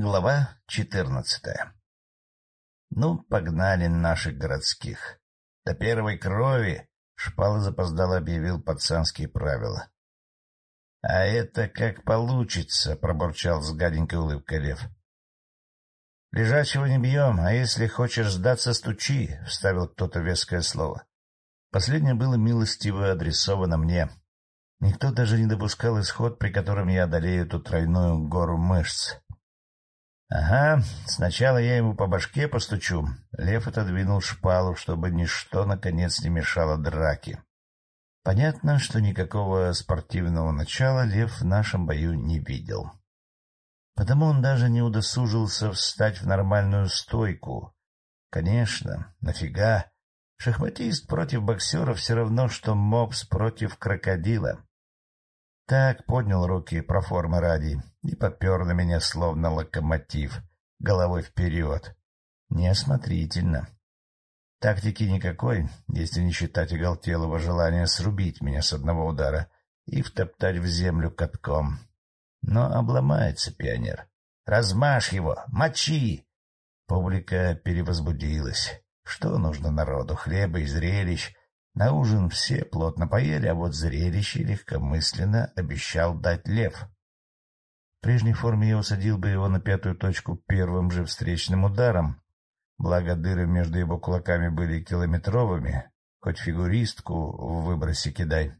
Глава четырнадцатая Ну, погнали наших городских. До первой крови Шпала запоздало объявил пацанские правила. — А это как получится, — пробурчал с гаденькой улыбкой Лев. — Лежачего не бьем, а если хочешь сдаться, стучи, — вставил кто-то веское слово. Последнее было милостиво адресовано мне. Никто даже не допускал исход, при котором я одолею эту тройную гору мышц. — Ага, сначала я ему по башке постучу. Лев отодвинул шпалу, чтобы ничто, наконец, не мешало драке. Понятно, что никакого спортивного начала Лев в нашем бою не видел. Потому он даже не удосужился встать в нормальную стойку. Конечно, нафига? Шахматист против боксера все равно, что мопс против крокодила. Так поднял руки про формы ради и попер на меня словно локомотив, головой вперед. Неосмотрительно. Тактики никакой, если не считать оголтелого желания срубить меня с одного удара и втоптать в землю катком. Но обломается пионер. «Размажь его! Мочи!» Публика перевозбудилась. Что нужно народу? Хлеба и зрелищ, на ужин все плотно поели, а вот зрелище легкомысленно обещал дать лев. В прежней форме я усадил бы его на пятую точку первым же встречным ударом, благо дыры между его кулаками были километровыми, хоть фигуристку в выбросе кидай.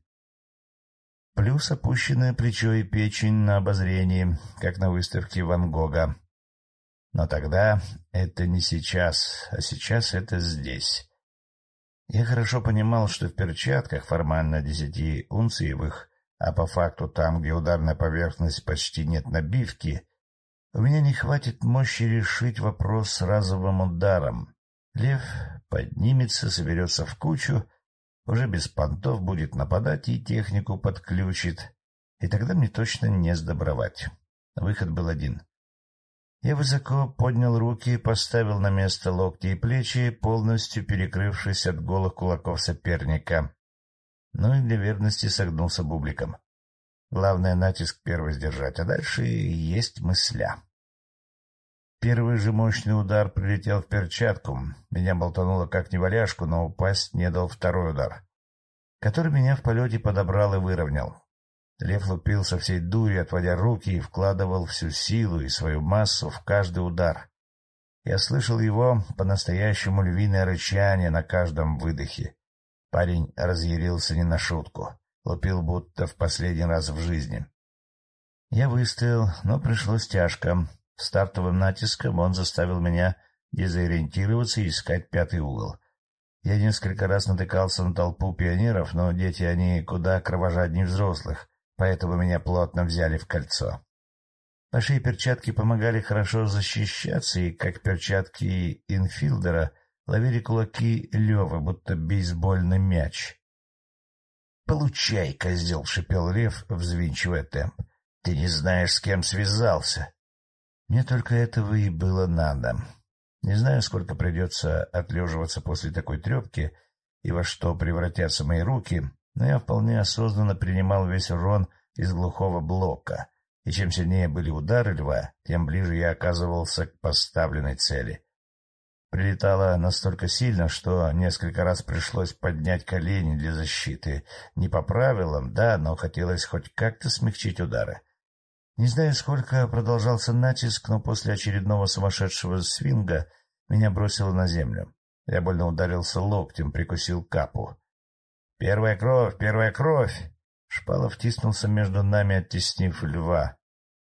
Плюс опущенное плечо и печень на обозрении, как на выставке Ван Гога. Но тогда это не сейчас, а сейчас это здесь. Я хорошо понимал, что в перчатках формально десяти унциевых, а по факту там, где ударная поверхность почти нет набивки, у меня не хватит мощи решить вопрос с разовым ударом. Лев поднимется, соберется в кучу, уже без понтов будет нападать и технику подключит, и тогда мне точно не сдобровать. Выход был один я высоко поднял руки, поставил на место локти и плечи, полностью перекрывшись от голых кулаков соперника. Ну и для верности согнулся бубликом. Главное — натиск первый сдержать, а дальше есть мысля. Первый же мощный удар прилетел в перчатку. Меня болтануло как неваляшку, но упасть не дал второй удар, который меня в полете подобрал и выровнял. Лев лупил со всей дури, отводя руки, и вкладывал всю силу и свою массу в каждый удар. Я слышал его по-настоящему львиное рычание на каждом выдохе. Парень разъярился не на шутку, лупил будто в последний раз в жизни. Я выстоял, но пришлось тяжко. Стартовым натиском он заставил меня дезориентироваться и искать пятый угол. Я несколько раз натыкался на толпу пионеров, но дети они куда кровожаднее взрослых, поэтому меня плотно взяли в кольцо. Большие перчатки помогали хорошо защищаться, и, как перчатки инфилдера, ловили кулаки Левы, будто бейсбольный мяч. — Получай, козел! — шипел Лев, взвинчивая темп. — Ты не знаешь, с кем связался. Мне только этого и было надо. Не знаю, сколько придется отлеживаться после такой трепки и во что превратятся мои руки, но я вполне осознанно принимал весь урон из глухого блока, и чем сильнее были удары льва, тем ближе я оказывался к поставленной цели. Прилетало настолько сильно, что несколько раз пришлось поднять колени для защиты. Не по правилам, да, но хотелось хоть как-то смягчить удары. Не знаю, сколько продолжался натиск, но после очередного сумасшедшего свинга меня бросило на землю. Я больно ударился локтем, прикусил капу. «Первая кровь! Первая кровь!» Шпала втиснулся между нами, оттеснив льва.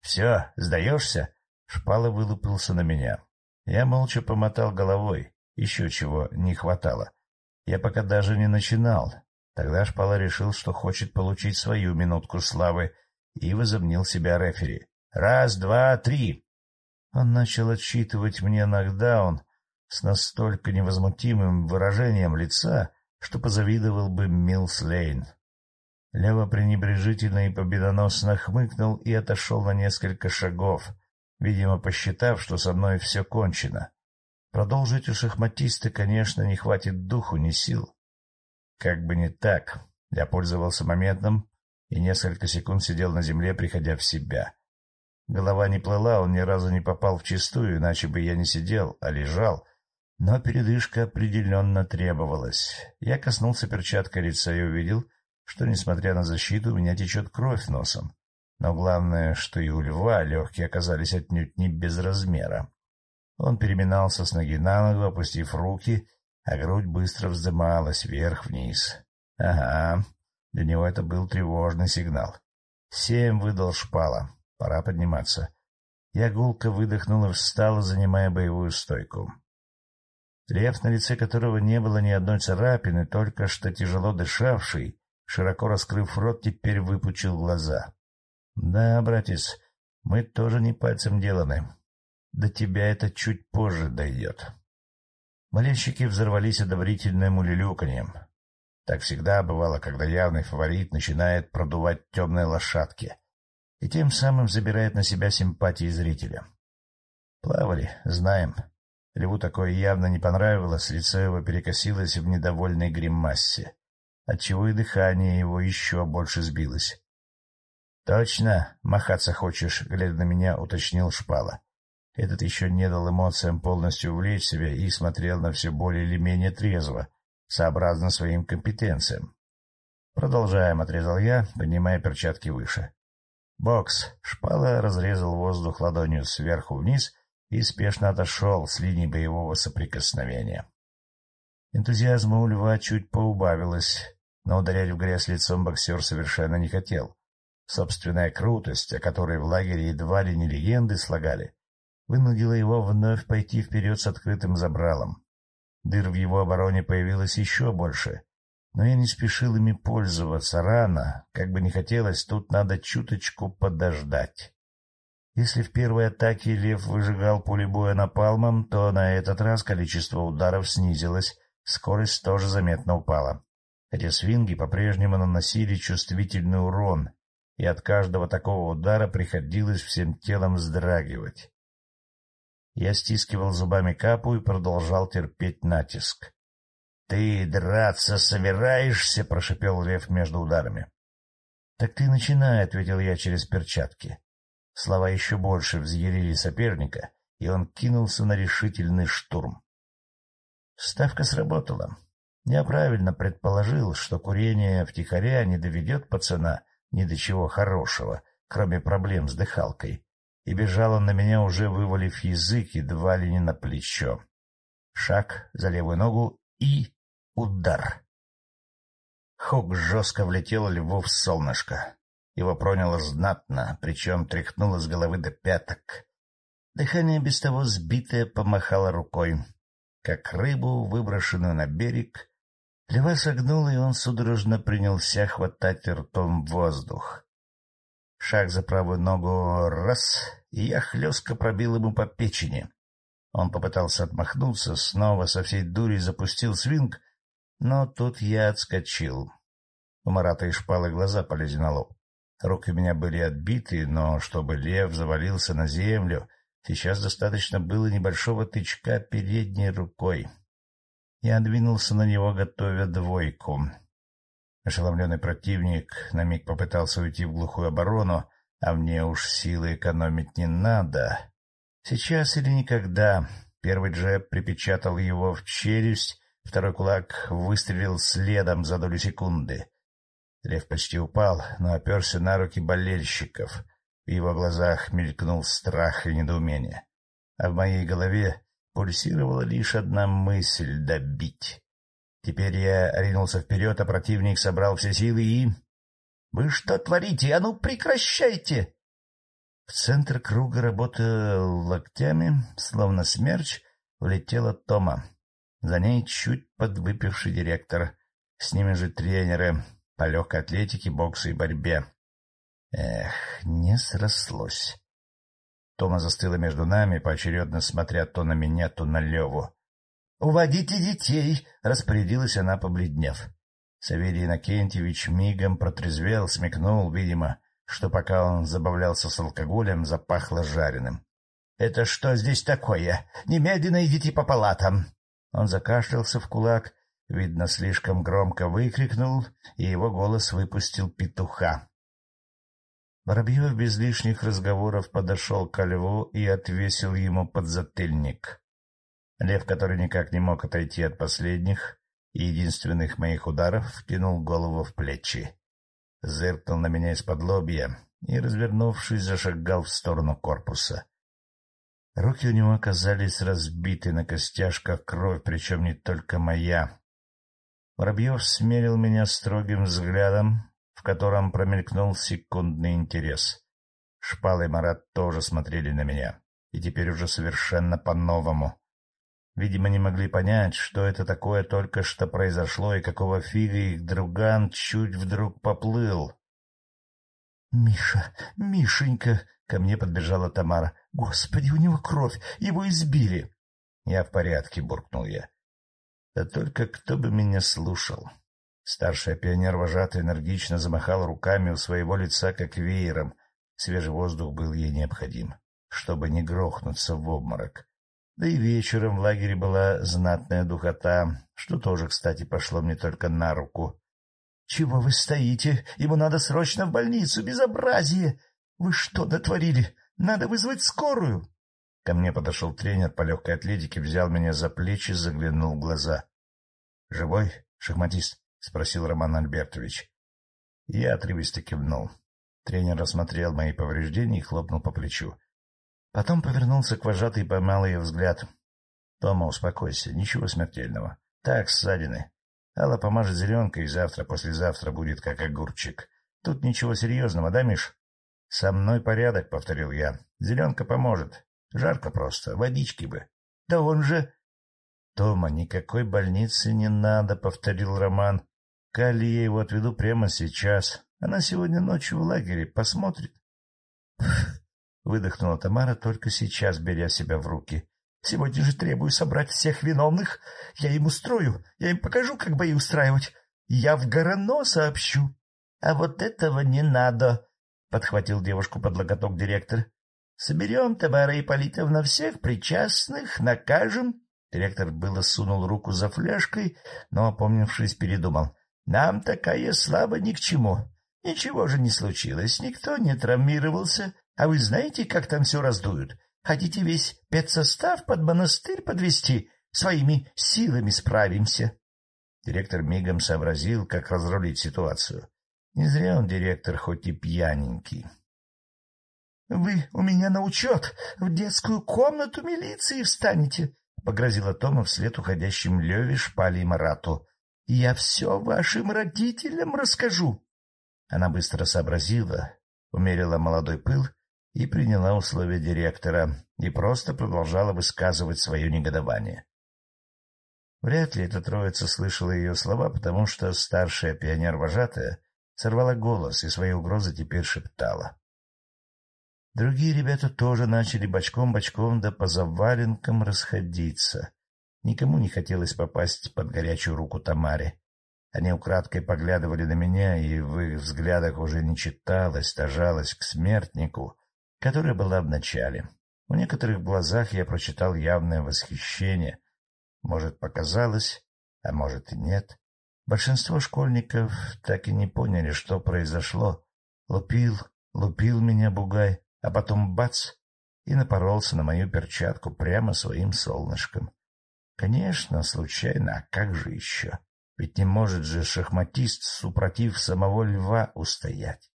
«Все, сдаешься?» Шпала вылупился на меня. Я молча помотал головой. Еще чего не хватало. Я пока даже не начинал. Тогда Шпала решил, что хочет получить свою минутку славы, и возомнил себя рефери. «Раз, два, три!» Он начал отсчитывать мне нокдаун с настолько невозмутимым выражением лица, что позавидовал бы Милс Лейн. Лева пренебрежительно и победоносно хмыкнул и отошел на несколько шагов, видимо, посчитав, что со мной все кончено. Продолжить у шахматиста, конечно, не хватит духу, ни сил. Как бы не так, я пользовался моментом и несколько секунд сидел на земле, приходя в себя. Голова не плыла, он ни разу не попал в чистую, иначе бы я не сидел, а лежал. Но передышка определенно требовалась. Я коснулся перчаткой лица и увидел, что, несмотря на защиту, у меня течет кровь носом. Но главное, что и у льва легкие оказались отнюдь не без размера. Он переминался с ноги на ногу, опустив руки, а грудь быстро вздымалась вверх-вниз. Ага, для него это был тревожный сигнал. Семь выдал шпала. Пора подниматься. Я гулко выдохнул и встал, занимая боевую стойку. Лев, на лице которого не было ни одной царапины, только что тяжело дышавший, широко раскрыв рот, теперь выпучил глаза. — Да, братец, мы тоже не пальцем деланы. До тебя это чуть позже дойдет. Болельщики взорвались одобрительным улюлюканьем. Так всегда бывало, когда явный фаворит начинает продувать темные лошадки и тем самым забирает на себя симпатии зрителя. Плавали, знаем. Льву такое явно не понравилось, лицо его перекосилось в недовольной гримассе, отчего и дыхание его еще больше сбилось. — Точно, махаться хочешь, — глядя на меня, уточнил Шпала. Этот еще не дал эмоциям полностью увлечь себя и смотрел на все более или менее трезво, сообразно своим компетенциям. «Продолжаем», — отрезал я, поднимая перчатки выше. «Бокс». Шпала разрезал воздух ладонью сверху вниз и спешно отошел с линии боевого соприкосновения. Энтузиазма у льва чуть поубавилось, но ударять в грязь лицом боксер совершенно не хотел. Собственная крутость, о которой в лагере едва ли не легенды слагали, вынудила его вновь пойти вперед с открытым забралом. Дыр в его обороне появилось еще больше, но я не спешил ими пользоваться рано, как бы не хотелось, тут надо чуточку подождать. Если в первой атаке лев выжигал поле боя напалмом, то на этот раз количество ударов снизилось, скорость тоже заметно упала. Хотя свинги по-прежнему наносили чувствительный урон, и от каждого такого удара приходилось всем телом вздрагивать. Я стискивал зубами капу и продолжал терпеть натиск. — Ты драться собираешься? — прошипел лев между ударами. — Так ты начинай, — ответил я через перчатки. Слова еще больше взъярили соперника, и он кинулся на решительный штурм. Ставка сработала. Я правильно предположил, что курение втихаря не доведет пацана ни до чего хорошего, кроме проблем с дыхалкой и бежал он на меня, уже вывалив язык едва ли не на плечо. Шаг за левую ногу и удар. Хук жестко влетел льву в солнышко. Его проняло знатно, причем тряхнуло с головы до пяток. Дыхание без того сбитое помахало рукой. Как рыбу, выброшенную на берег, льва согнуло, и он судорожно принялся хватать ртом воздух. Шаг за правую ногу — раз, и я хлестко пробил ему по печени. Он попытался отмахнуться, снова со всей дури запустил свинг, но тут я отскочил. У Марата и шпалы глаза полезли на лоб. Руки у меня были отбиты, но чтобы лев завалился на землю, сейчас достаточно было небольшого тычка передней рукой. Я двинулся на него, готовя двойку. Ошеломленный противник на миг попытался уйти в глухую оборону, а мне уж силы экономить не надо. Сейчас или никогда. Первый джеб припечатал его в челюсть, второй кулак выстрелил следом за долю секунды. Лев почти упал, но оперся на руки болельщиков. В его глазах мелькнул страх и недоумение. А в моей голове пульсировала лишь одна мысль — добить. Теперь я ринулся вперед, а противник собрал все силы и... — Вы что творите? А ну, прекращайте! В центр круга, работая локтями, словно смерч, влетела Тома. За ней чуть подвыпивший директор. С ними же тренеры по легкой атлетике, боксу и борьбе. Эх, не срослось. Тома застыла между нами, поочередно смотря то на меня, то на Леву. — Уводите детей! — распорядилась она, побледнев. Савелий Иннокентьевич мигом протрезвел, смекнул, видимо, что пока он забавлялся с алкоголем, запахло жареным. — Это что здесь такое? Немедленно идите по палатам! Он закашлялся в кулак, видно, слишком громко выкрикнул, и его голос выпустил петуха. Воробьев без лишних разговоров подошел ко льву и отвесил ему подзатыльник. Лев, который никак не мог отойти от последних и единственных моих ударов, втянул голову в плечи. Зыркнул на меня из-под лобья и, развернувшись, зашагал в сторону корпуса. Руки у него оказались разбиты на костяшках кровь, причем не только моя. Воробьев смерил меня строгим взглядом, в котором промелькнул секундный интерес. Шпал и Марат тоже смотрели на меня, и теперь уже совершенно по-новому. Видимо, не могли понять, что это такое только что произошло, и какого фига их друган чуть вдруг поплыл. — Миша, Мишенька! — ко мне подбежала Тамара. — Господи, у него кровь! Его избили! — Я в порядке, — буркнул я. — Да только кто бы меня слушал. Старшая пионер-вожатая энергично замахала руками у своего лица, как веером. Свежий воздух был ей необходим, чтобы не грохнуться в обморок. Да и вечером в лагере была знатная духота, что тоже, кстати, пошло мне только на руку. — Чего вы стоите? Ему надо срочно в больницу! Безобразие! Вы что натворили? Надо вызвать скорую! Ко мне подошел тренер по легкой атлетике, взял меня за плечи, заглянул в глаза. — Живой, шахматист? — спросил Роман Альбертович. Я отрывисто кивнул. Тренер рассмотрел мои повреждения и хлопнул по плечу. Потом повернулся к вожатой и поймал ее взгляд. — Тома, успокойся, ничего смертельного. Так, ссадины. Алла помажет зеленкой, и завтра-послезавтра будет как огурчик. Тут ничего серьезного, да, Миш? — Со мной порядок, — повторил я. — Зеленка поможет. Жарко просто, водички бы. — Да он же... — Тома, никакой больницы не надо, — повторил Роман. — Калли я его отведу прямо сейчас. Она сегодня ночью в лагере, посмотрит. — выдохнула Тамара, только сейчас беря себя в руки. — Сегодня же требую собрать всех виновных. Я им устрою, я им покажу, как бои устраивать. Я в Горано сообщу. — А вот этого не надо, — подхватил девушку под локоток директор. — Соберем, Тамара Ипполитовна, всех причастных, накажем. Директор было сунул руку за фляжкой, но, опомнившись, передумал. — Нам такая слава ни к чему. Ничего же не случилось, никто не травмировался. А вы знаете, как там все раздуют? Хотите весь педсостав под монастырь подвести? Своими силами справимся. Директор мигом сообразил, как разрулить ситуацию. Не зря он директор, хоть и пьяненький. — Вы у меня на учет в детскую комнату милиции встанете, — погрозила Тома вслед уходящим Леве, Шпале и Марату. — Я все вашим родителям расскажу. Она быстро сообразила, умерила молодой пыл и приняла условия директора, и просто продолжала высказывать свое негодование. Вряд ли эта троица слышала ее слова, потому что старшая пионер-вожатая сорвала голос и свои угрозы теперь шептала. Другие ребята тоже начали бочком-бочком да по заваленкам расходиться. Никому не хотелось попасть под горячую руку Тамаре. Они украдкой поглядывали на меня, и в их взглядах уже не читалось та жалость к смертнику, которая была в начале. В некоторых глазах я прочитал явное восхищение. Может, показалось, а может и нет. Большинство школьников так и не поняли, что произошло. Лупил, лупил меня бугай, а потом бац, и напоролся на мою перчатку прямо своим солнышком. Конечно, случайно, а как же еще? Ведь не может же шахматист, супротив самого льва, устоять.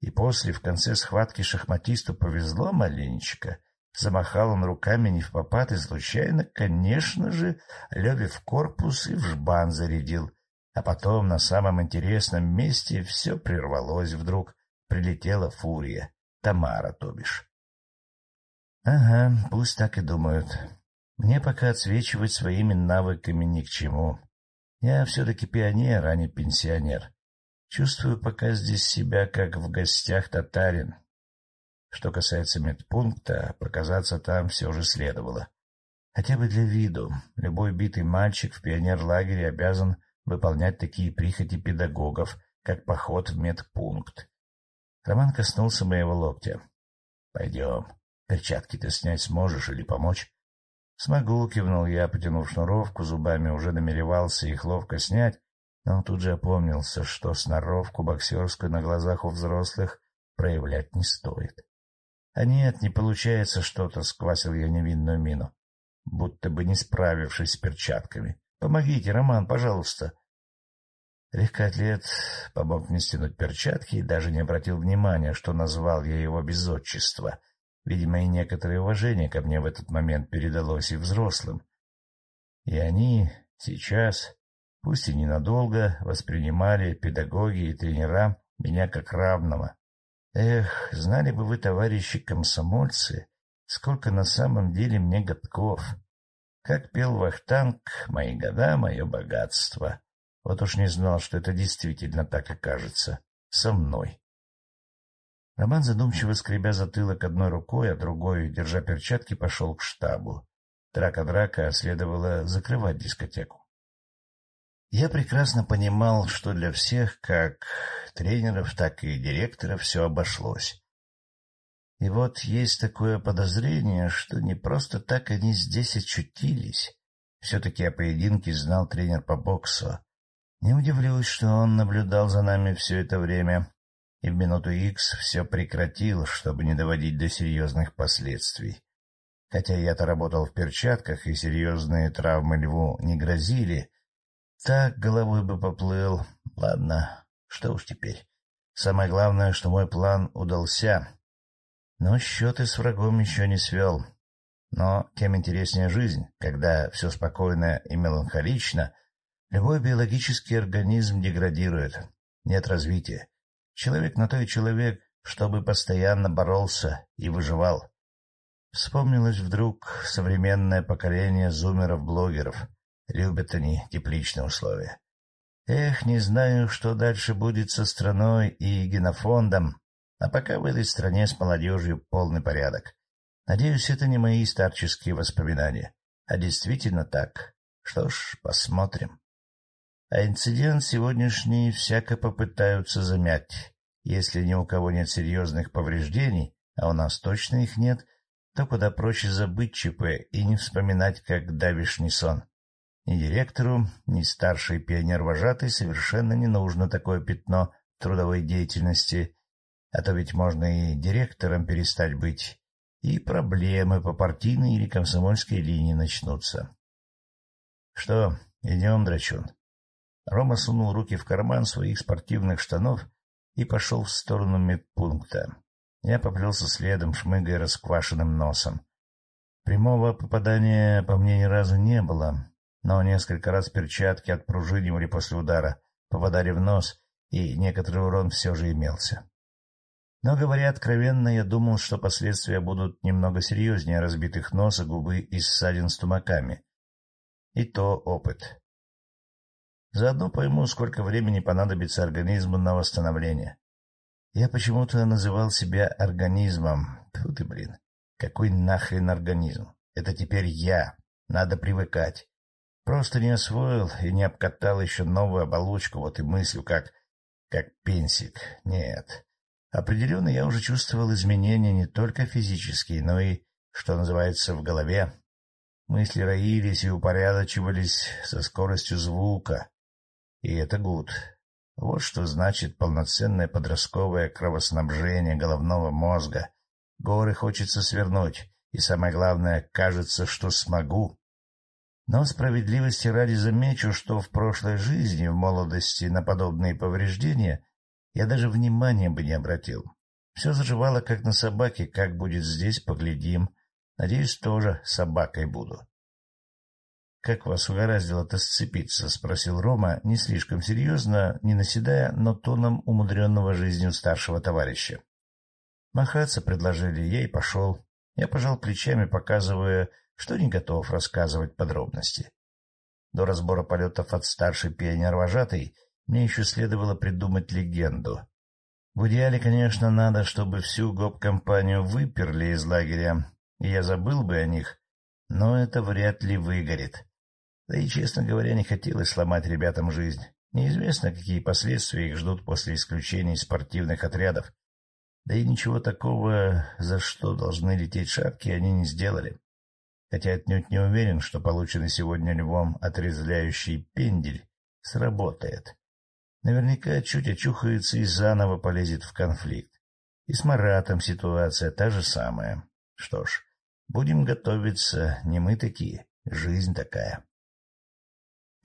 И после, в конце схватки, шахматисту повезло маленечко. Замахал он руками не в попад и случайно, конечно же, Леве в корпус и в жбан зарядил. А потом на самом интересном месте все прервалось вдруг. Прилетела фурия. Тамара, то бишь. Ага, пусть так и думают. Мне пока отсвечивать своими навыками ни к чему. Я все-таки пионер, а не пенсионер. Чувствую пока здесь себя, как в гостях татарин. Что касается медпункта, показаться там все же следовало. Хотя бы для виду. Любой битый мальчик в пионерлагере обязан выполнять такие прихоти педагогов, как поход в медпункт. Роман коснулся моего локтя. — Пойдем. Перчатки ты снять сможешь или помочь? — Смогу, — кивнул я, потянув шнуровку зубами, уже намеревался их ловко снять, но тут же опомнился, что сноровку боксерскую на глазах у взрослых проявлять не стоит. А нет, не получается что-то, — сквасил я невинную мину, будто бы не справившись с перчатками. — Помогите, Роман, пожалуйста. Легкоатлет помог мне стянуть перчатки и даже не обратил внимания, что назвал я его без отчества. Видимо, и некоторое уважение ко мне в этот момент передалось и взрослым. И они сейчас, пусть и ненадолго, воспринимали педагоги и тренера меня как равного. Эх, знали бы вы, товарищи комсомольцы, сколько на самом деле мне годков. Как пел Вахтанг, мои года — мое богатство. Вот уж не знал, что это действительно так окажется. Со мной. Роман, задумчиво скребя затылок одной рукой, а другой, держа перчатки, пошел к штабу. Драка-драка следовало закрывать дискотеку. Я прекрасно понимал, что для всех, как тренеров, так и директоров, все обошлось. И вот есть такое подозрение, что не просто так они здесь очутились. Все-таки о поединке знал тренер по боксу. Не удивлюсь, что он наблюдал за нами все это время и в минуту икс все прекратил, чтобы не доводить до серьезных последствий. Хотя я-то работал в перчатках, и серьезные травмы льву не грозили, так головой бы поплыл. Ладно, что уж теперь. Самое главное, что мой план удался. Но счеты с врагом еще не свел. Но тем интереснее жизнь, когда все спокойно и меланхолично — Любой биологический организм деградирует, нет развития. Человек на то и человек, чтобы постоянно боролся и выживал. Вспомнилось вдруг современное поколение зумеров-блогеров. Любят они тепличные условия. Эх, не знаю, что дальше будет со страной и генофондом, а пока в этой стране с молодежью полный порядок. Надеюсь, это не мои старческие воспоминания, а действительно так. Что ж, посмотрим. А инцидент сегодняшний всяко попытаются замять. Если ни у кого нет серьезных повреждений, а у нас точно их нет, то куда проще забыть ЧП и не вспоминать, как давишний сон. Ни директору, ни старший пионер-вожатый совершенно не нужно такое пятно трудовой деятельности, а то ведь можно и директором перестать быть, и проблемы по партийной или комсомольской линии начнутся. — Что, идем, драчун? Рома сунул руки в карман своих спортивных штанов и пошел в сторону медпункта. Я поплелся следом, шмыгая расквашенным носом. Прямого попадания по мне ни разу не было, но несколько раз перчатки отпружинивали после удара, попадали в нос, и некоторый урон все же имелся. Но, говоря откровенно, я думал, что последствия будут немного серьезнее разбитых носа, губы и ссадин с тумаками. И то опыт. Заодно пойму, сколько времени понадобится организму на восстановление. Я почему-то называл себя организмом. Тьфу ты, блин. Какой нахрен организм? Это теперь я. Надо привыкать. Просто не освоил и не обкатал еще новую оболочку, вот и мыслю, как... как пенсик. Нет. Определенно я уже чувствовал изменения не только физические, но и, что называется, в голове. Мысли роились и упорядочивались со скоростью звука. И это гуд. Вот что значит полноценное подростковое кровоснабжение головного мозга. Горы хочется свернуть, и самое главное, кажется, что смогу. Но справедливости ради замечу, что в прошлой жизни, в молодости, на подобные повреждения я даже внимания бы не обратил. Все заживало, как на собаке, как будет здесь, поглядим. Надеюсь, тоже собакой буду. «Как вас угораздило-то сцепиться?» — спросил Рома, не слишком серьезно, не наседая, но тоном умудренного жизнью старшего товарища. Махаться предложили, я и пошел. Я пожал плечами, показывая, что не готов рассказывать подробности. До разбора полетов от старшей пионер-вожатой мне еще следовало придумать легенду. В идеале, конечно, надо, чтобы всю гоп-компанию выперли из лагеря, и я забыл бы о них, но это вряд ли выгорит. Да и, честно говоря, не хотелось сломать ребятам жизнь. Неизвестно, какие последствия их ждут после исключения из спортивных отрядов. Да и ничего такого, за что должны лететь шапки, они не сделали. Хотя отнюдь не уверен, что полученный сегодня львом отрезвляющий пендель сработает. Наверняка чуть очухается и заново полезет в конфликт. И с Маратом ситуация та же самая. Что ж, будем готовиться, не мы такие, жизнь такая.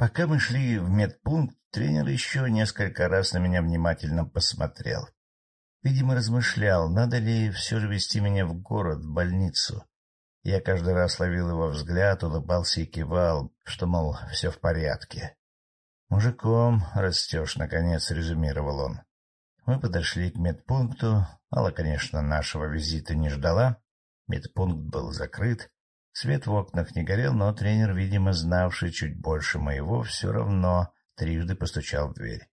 Пока мы шли в медпункт, тренер еще несколько раз на меня внимательно посмотрел. Видимо, размышлял, надо ли все же вести меня в город, в больницу. Я каждый раз ловил его взгляд, улыбался и кивал, что, мол, все в порядке. «Мужиком растешь», — наконец резюмировал он. Мы подошли к медпункту. Алла, конечно, нашего визита не ждала. Медпункт был закрыт. Свет в окнах не горел, но тренер, видимо, знавший чуть больше моего, все равно трижды постучал в дверь.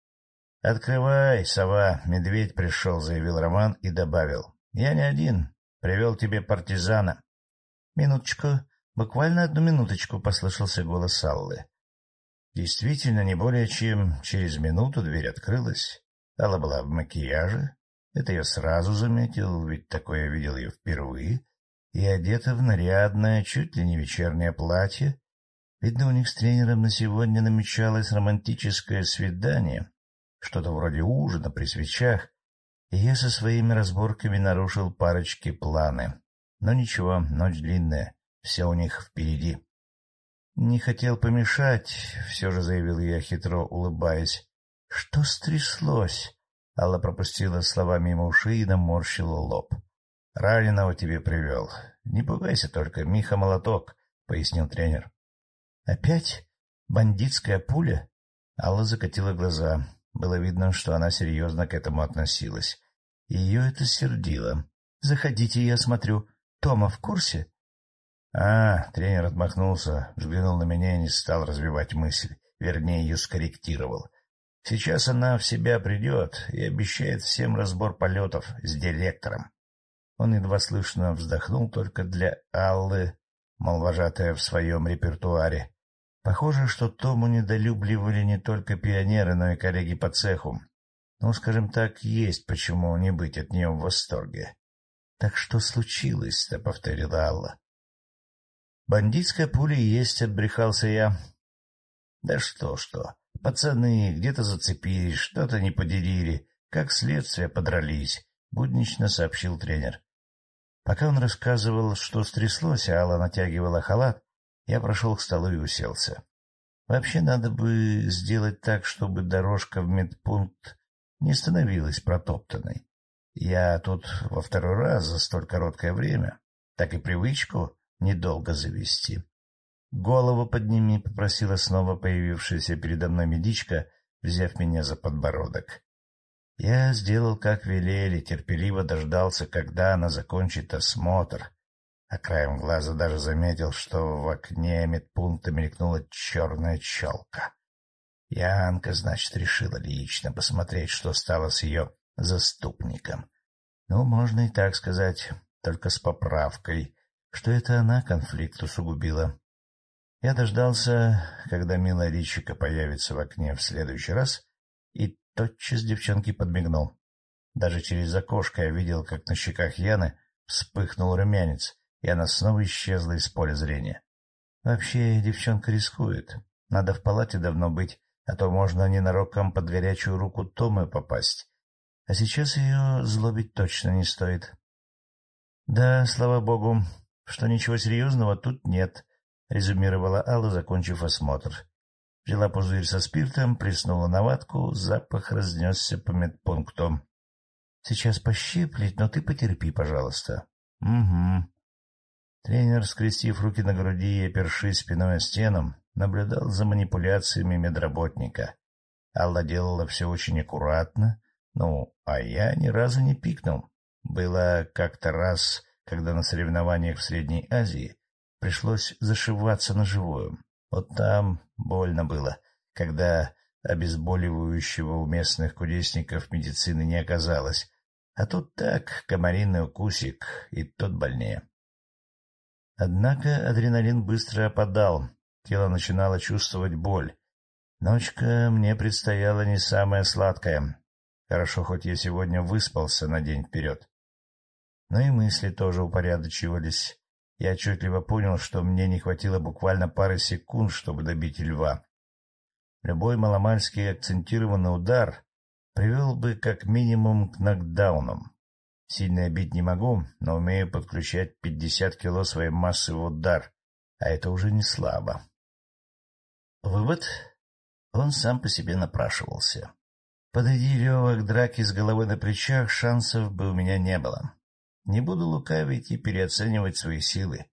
— Открывай, сова, медведь пришел, — заявил Роман и добавил. — Я не один, привел тебе партизана. — Минуточку, буквально одну минуточку, — послышался голос Аллы. Действительно, не более чем через минуту дверь открылась. Алла была в макияже. Это я сразу заметил, ведь такое видел ее впервые. И одета в нарядное, чуть ли не вечернее платье. Видно, у них с тренером на сегодня намечалось романтическое свидание, что-то вроде ужина при свечах, и я со своими разборками нарушил парочки планы. Но ничего, ночь длинная, все у них впереди. — Не хотел помешать, — все же заявил я, хитро улыбаясь. — Что стряслось? Алла пропустила слова мимо ушей и наморщила лоб. — Раненого тебе привел. Не пугайся только, Миха молоток, — пояснил тренер. — Опять? Бандитская пуля? Алла закатила глаза. Было видно, что она серьезно к этому относилась. Ее это сердило. — Заходите, я смотрю. Тома в курсе? — А, тренер отмахнулся, взглянул на меня и не стал развивать мысль, вернее, ее скорректировал. Сейчас она в себя придет и обещает всем разбор полетов с директором. Он едва слышно вздохнул только для Аллы, мол, вожатая в своем репертуаре. Похоже, что Тому недолюбливали не только пионеры, но и коллеги по цеху. Ну, скажем так, есть почему не быть от нее в восторге. — Так что случилось-то? — повторила Алла. — Бандитская пуля есть, — отбрехался я. — Да что-что. Пацаны где-то зацепились, что-то не поделили, как следствие подрались, — буднично сообщил тренер. Пока он рассказывал, что стряслось, а Алла натягивала халат, я прошел к столу и уселся. Вообще надо бы сделать так, чтобы дорожка в медпункт не становилась протоптанной. Я тут во второй раз за столь короткое время, так и привычку недолго завести. — Голову подними, — попросила снова появившаяся передо мной медичка, взяв меня за подбородок. Я сделал, как велели, терпеливо дождался, когда она закончит осмотр, а краем глаза даже заметил, что в окне медпункта мелькнула черная челка. Янка, значит, решила лично посмотреть, что стало с ее заступником. Ну, можно и так сказать, только с поправкой, что это она конфликт усугубила. Я дождался, когда милая личика появится в окне в следующий раз, и тотчас девчонке подмигнул. Даже через окошко я видел, как на щеках Яны вспыхнул румянец, и она снова исчезла из поля зрения. Вообще, девчонка рискует. Надо в палате давно быть, а то можно ненароком под горячую руку Томы попасть. А сейчас ее злобить точно не стоит. Да, слава богу, что ничего серьезного тут нет, — резюмировала Алла, закончив осмотр. Взяла пузырь со спиртом, плеснула на ватку, запах разнесся по медпункту. — Сейчас пощиплет, но ты потерпи, пожалуйста. — Угу. Тренер, скрестив руки на груди и опершись спиной о стену, наблюдал за манипуляциями медработника. Алла делала все очень аккуратно, ну, а я ни разу не пикнул. Было как-то раз, когда на соревнованиях в Средней Азии Пришлось зашиваться на живую. Вот там больно было, когда обезболивающего у местных кудесников медицины не оказалось. А тут так, комариный укусик, и тот больнее. Однако адреналин быстро опадал, тело начинало чувствовать боль. Ночка мне предстояла не самая сладкая. Хорошо, хоть я сегодня выспался на день вперед. Но и мысли тоже упорядочивались. Я отчетливо понял, что мне не хватило буквально пары секунд, чтобы добить льва. Любой маломальский акцентированный удар привел бы как минимум к нокдаунам. Сильно бить не могу, но умею подключать пятьдесят кило своей массы в удар, а это уже не слабо. Вывод? Он сам по себе напрашивался. Подойди, Лева, к драке с головой на плечах, шансов бы у меня не было. Не буду лукавить и переоценивать свои силы.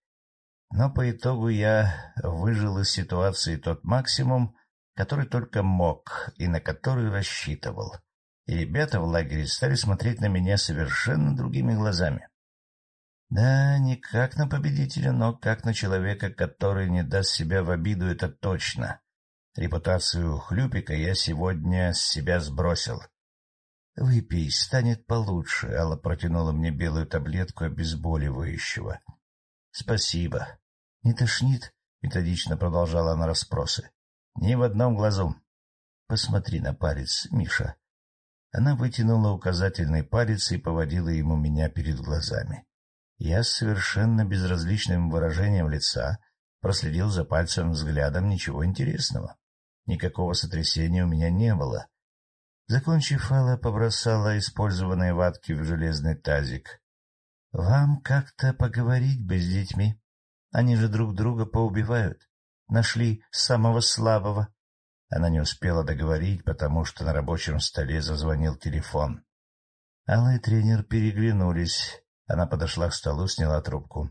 Но по итогу я выжил из ситуации тот максимум, который только мог и на который рассчитывал. И ребята в лагере стали смотреть на меня совершенно другими глазами. Да, не как на победителя, но как на человека, который не даст себя в обиду, это точно. Репутацию хлюпика я сегодня с себя сбросил. — Выпей, станет получше, — Алла протянула мне белую таблетку обезболивающего. — Спасибо. — Не тошнит? — методично продолжала она расспросы. — Ни в одном глазу. — Посмотри на палец, Миша. Она вытянула указательный палец и поводила ему меня перед глазами. Я с совершенно безразличным выражением лица проследил за пальцем взглядом ничего интересного. Никакого сотрясения у меня не было. Закончив, Алла побросала использованные ватки в железный тазик. — Вам как-то поговорить бы с детьми. Они же друг друга поубивают. Нашли самого слабого. Она не успела договорить, потому что на рабочем столе зазвонил телефон. Алла и тренер переглянулись. Она подошла к столу, сняла трубку.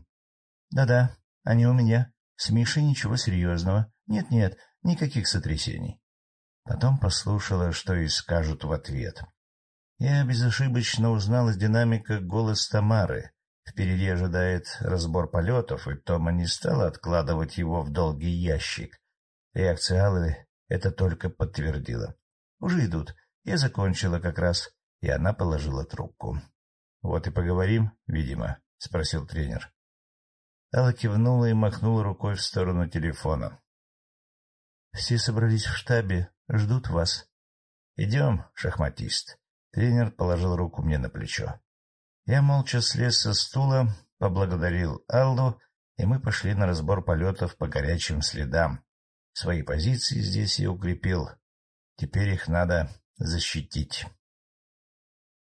«Да — Да-да, они у меня. С Мишей ничего серьезного. Нет-нет, Никаких сотрясений. Потом послушала, что и скажут в ответ. Я безошибочно узнал из динамика голос Тамары. Впереди ожидает разбор полетов, и Тома не стала откладывать его в долгий ящик. Реакция Аллы это только подтвердила. Уже идут. Я закончила как раз, и она положила трубку. — Вот и поговорим, видимо, — спросил тренер. Алла кивнула и махнула рукой в сторону телефона. Все собрались в штабе, ждут вас. — Идем, шахматист. Тренер положил руку мне на плечо. Я молча слез со стула, поблагодарил Аллу, и мы пошли на разбор полетов по горячим следам. Свои позиции здесь я укрепил. Теперь их надо защитить.